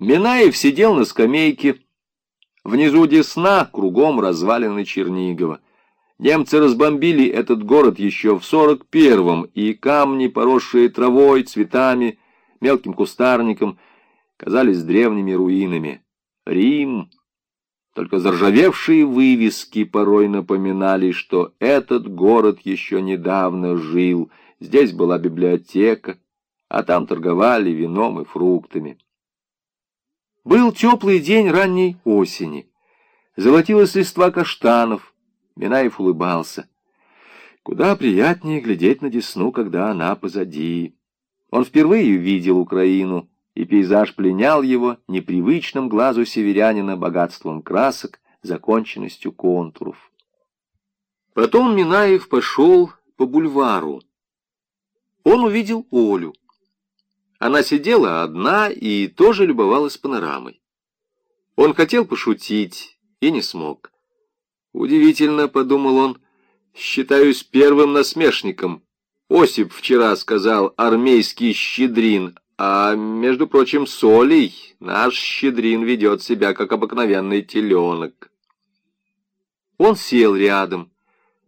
Минаев сидел на скамейке. Внизу Десна, кругом развалины Чернигова. Немцы разбомбили этот город еще в сорок первом, и камни, поросшие травой, цветами, мелким кустарником, казались древними руинами. Рим. Только заржавевшие вывески порой напоминали, что этот город еще недавно жил. Здесь была библиотека, а там торговали вином и фруктами. Был теплый день ранней осени. Золотилась листва каштанов. Минаев улыбался. Куда приятнее глядеть на Десну, когда она позади. Он впервые видел Украину, и пейзаж пленял его непривычным глазу северянина богатством красок, законченностью контуров. Потом Минаев пошел по бульвару. Он увидел Олю. Она сидела одна и тоже любовалась панорамой. Он хотел пошутить и не смог. Удивительно, подумал он, считаюсь первым насмешником. Осип вчера сказал «армейский щедрин», а, между прочим, Солей наш щедрин ведет себя, как обыкновенный теленок. Он сел рядом,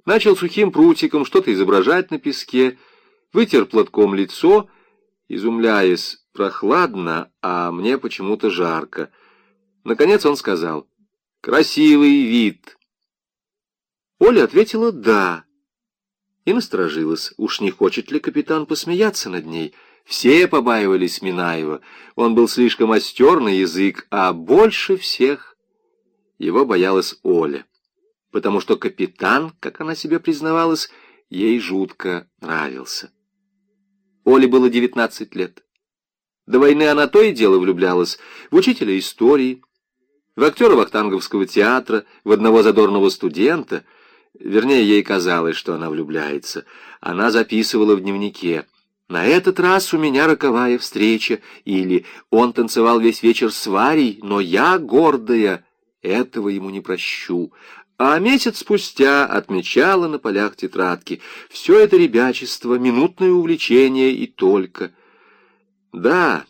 начал сухим прутиком что-то изображать на песке, вытер платком лицо изумляясь, прохладно, а мне почему-то жарко. Наконец он сказал, «Красивый вид». Оля ответила «да» и насторожилась, уж не хочет ли капитан посмеяться над ней. Все побаивались Минаева, он был слишком остер на язык, а больше всех его боялась Оля, потому что капитан, как она себе признавалась, ей жутко нравился. Оле было 19 лет. До войны она то и дело влюблялась в учителя истории, в актера Вахтанговского театра, в одного задорного студента. Вернее, ей казалось, что она влюбляется. Она записывала в дневнике «На этот раз у меня роковая встреча» или «Он танцевал весь вечер с Варей, но я, гордая, этого ему не прощу» а месяц спустя отмечала на полях тетрадки. Все это ребячество, минутное увлечение и только. Да,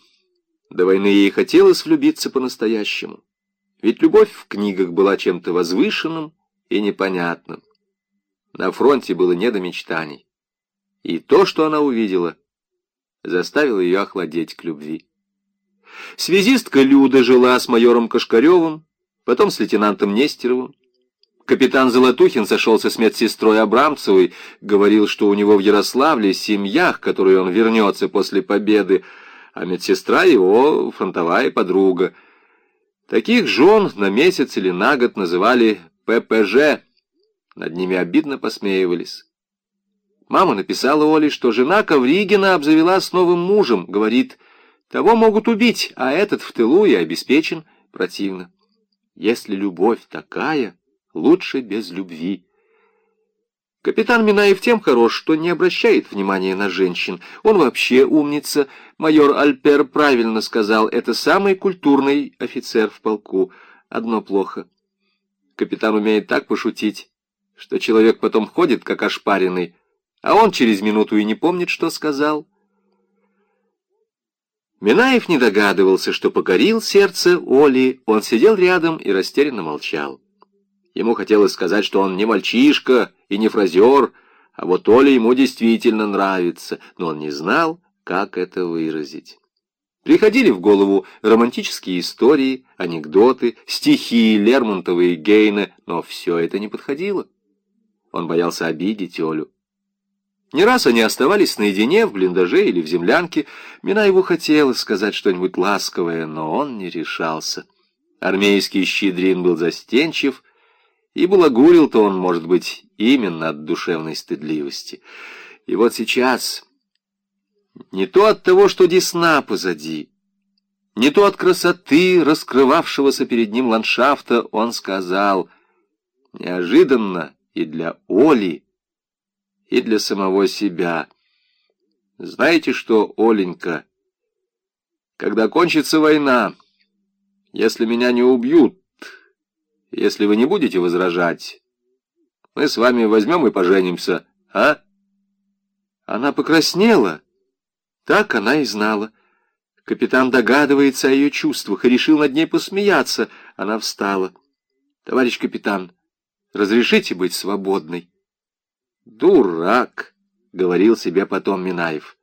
до войны ей хотелось влюбиться по-настоящему. Ведь любовь в книгах была чем-то возвышенным и непонятным. На фронте было не до мечтаний. И то, что она увидела, заставило ее охладеть к любви. Связистка Люда жила с майором Кашкаревым, потом с лейтенантом Нестеровым. Капитан Золотухин сошелся с медсестрой Абрамцевой, говорил, что у него в Ярославле семья, к которой он вернется после победы, а медсестра его фронтовая подруга. Таких жен на месяц или на год называли ППЖ. Над ними обидно посмеивались. Мама написала Оле, что жена Ковригина обзавелась новым мужем. Говорит, того могут убить, а этот в тылу и обеспечен. Противно. Если любовь такая лучше без любви. Капитан Минаев тем хорош, что не обращает внимания на женщин. Он вообще умница. Майор Альпер правильно сказал, это самый культурный офицер в полку. Одно плохо. Капитан умеет так пошутить, что человек потом ходит, как ошпаренный, а он через минуту и не помнит, что сказал. Минаев не догадывался, что покорил сердце Оли. Он сидел рядом и растерянно молчал. Ему хотелось сказать, что он не мальчишка и не фразер, а вот Оля ему действительно нравится, но он не знал, как это выразить. Приходили в голову романтические истории, анекдоты, стихи Лермонтова и Гейна, но все это не подходило. Он боялся обидеть Олю. Не раз они оставались наедине в блиндаже или в землянке. Мина его хотела сказать что-нибудь ласковое, но он не решался. Армейский щедрин был застенчив, и балагурил-то он, может быть, именно от душевной стыдливости. И вот сейчас, не то от того, что десна позади, не то от красоты, раскрывавшегося перед ним ландшафта, он сказал, неожиданно и для Оли, и для самого себя. Знаете что, Оленька, когда кончится война, если меня не убьют, если вы не будете возражать, мы с вами возьмем и поженимся, а?» Она покраснела. Так она и знала. Капитан догадывается о ее чувствах и решил над ней посмеяться. Она встала. «Товарищ капитан, разрешите быть свободной?» «Дурак!» — говорил себе потом Минаев.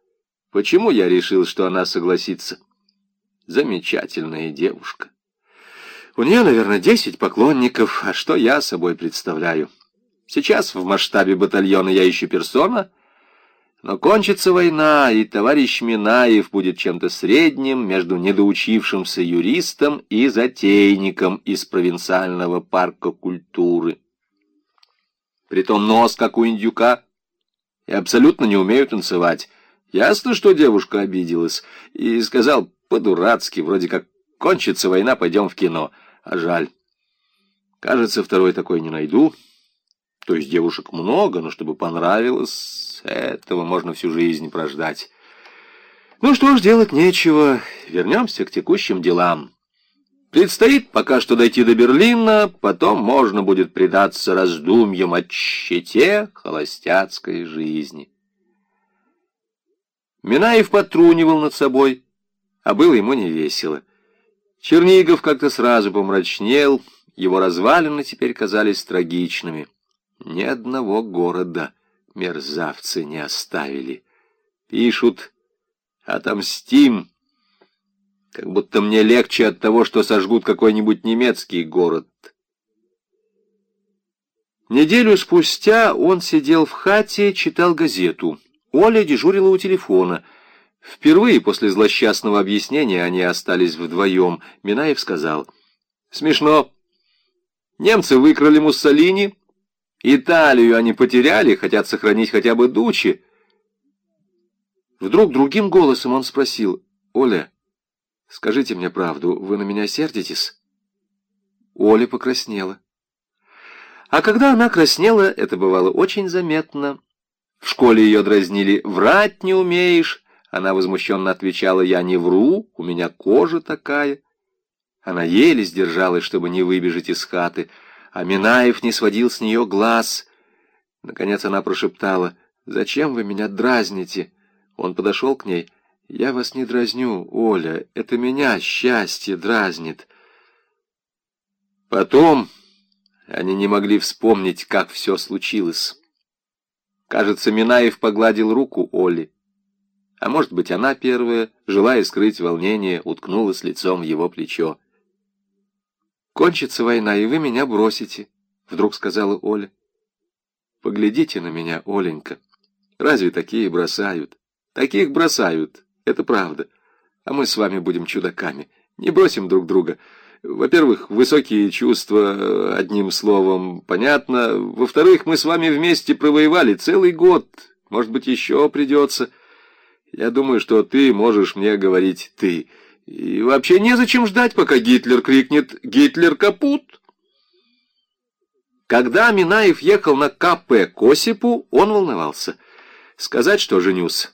«Почему я решил, что она согласится?» «Замечательная девушка. У нее, наверное, десять поклонников, а что я собой представляю? Сейчас в масштабе батальона я еще персона, но кончится война, и товарищ Минаев будет чем-то средним между недоучившимся юристом и затейником из провинциального парка культуры. Притом нос, как у индюка, и абсолютно не умею танцевать. Ясно, что девушка обиделась, и сказал по-дурацки, вроде как кончится война, пойдем в кино. А жаль. Кажется, второй такой не найду. То есть девушек много, но чтобы понравилось, этого можно всю жизнь прождать. Ну что ж, делать нечего. Вернемся к текущим делам. Предстоит пока что дойти до Берлина, потом можно будет предаться раздумьям о щите холостяцкой жизни. Минаев потрунивал над собой, а было ему не весело. Чернигов как-то сразу помрачнел, его развалины теперь казались трагичными. Ни одного города мерзавцы не оставили. Пишут «Отомстим». Как будто мне легче от того, что сожгут какой-нибудь немецкий город. Неделю спустя он сидел в хате, читал газету. Оля дежурила у телефона. Впервые после злосчастного объяснения они остались вдвоем. Минаев сказал, «Смешно. Немцы выкрали Муссолини, Италию они потеряли, хотят сохранить хотя бы Дучи». Вдруг другим голосом он спросил, «Оля, скажите мне правду, вы на меня сердитесь?» Оля покраснела. А когда она краснела, это бывало очень заметно. В школе ее дразнили «врать не умеешь», она возмущенно отвечала, «Я не вру, у меня кожа такая». Она еле сдержалась, чтобы не выбежать из хаты, а Минаев не сводил с нее глаз. Наконец она прошептала, «Зачем вы меня дразните?» Он подошел к ней, «Я вас не дразню, Оля, это меня счастье дразнит». Потом они не могли вспомнить, как все случилось. Кажется, Минаев погладил руку Оли. А может быть, она первая, желая скрыть волнение, уткнулась лицом в его плечо. «Кончится война, и вы меня бросите», — вдруг сказала Оля. «Поглядите на меня, Оленька. Разве такие бросают? Таких бросают, это правда. А мы с вами будем чудаками. Не бросим друг друга. Во-первых, высокие чувства, одним словом, понятно. Во-вторых, мы с вами вместе провоевали целый год. Может быть, еще придется...» Я думаю, что ты можешь мне говорить «ты». И вообще незачем ждать, пока Гитлер крикнет «Гитлер капут!». Когда Минаев ехал на КП к Осипу, он волновался. Сказать, что женюсь,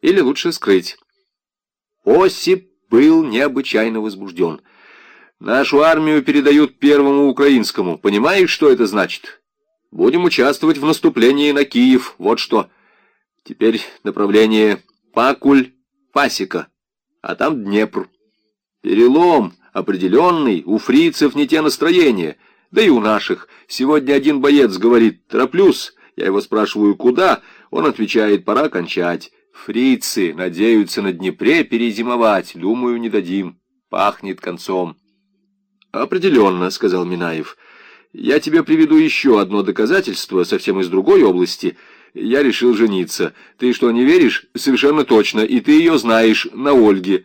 или лучше скрыть. Осип был необычайно возбужден. Нашу армию передают первому украинскому. Понимаешь, что это значит? Будем участвовать в наступлении на Киев. Вот что. Теперь направление Пакуль, пасека, а там Днепр. Перелом определенный, у фрицев не те настроения, да и у наших. Сегодня один боец говорит «тороплюсь», я его спрашиваю «куда?», он отвечает «пора кончать». Фрицы надеются на Днепре перезимовать, думаю, не дадим. Пахнет концом. «Определенно», — сказал Минаев. «Я тебе приведу еще одно доказательство, совсем из другой области» я решил жениться. Ты что, не веришь? Совершенно точно. И ты ее знаешь, на Ольге.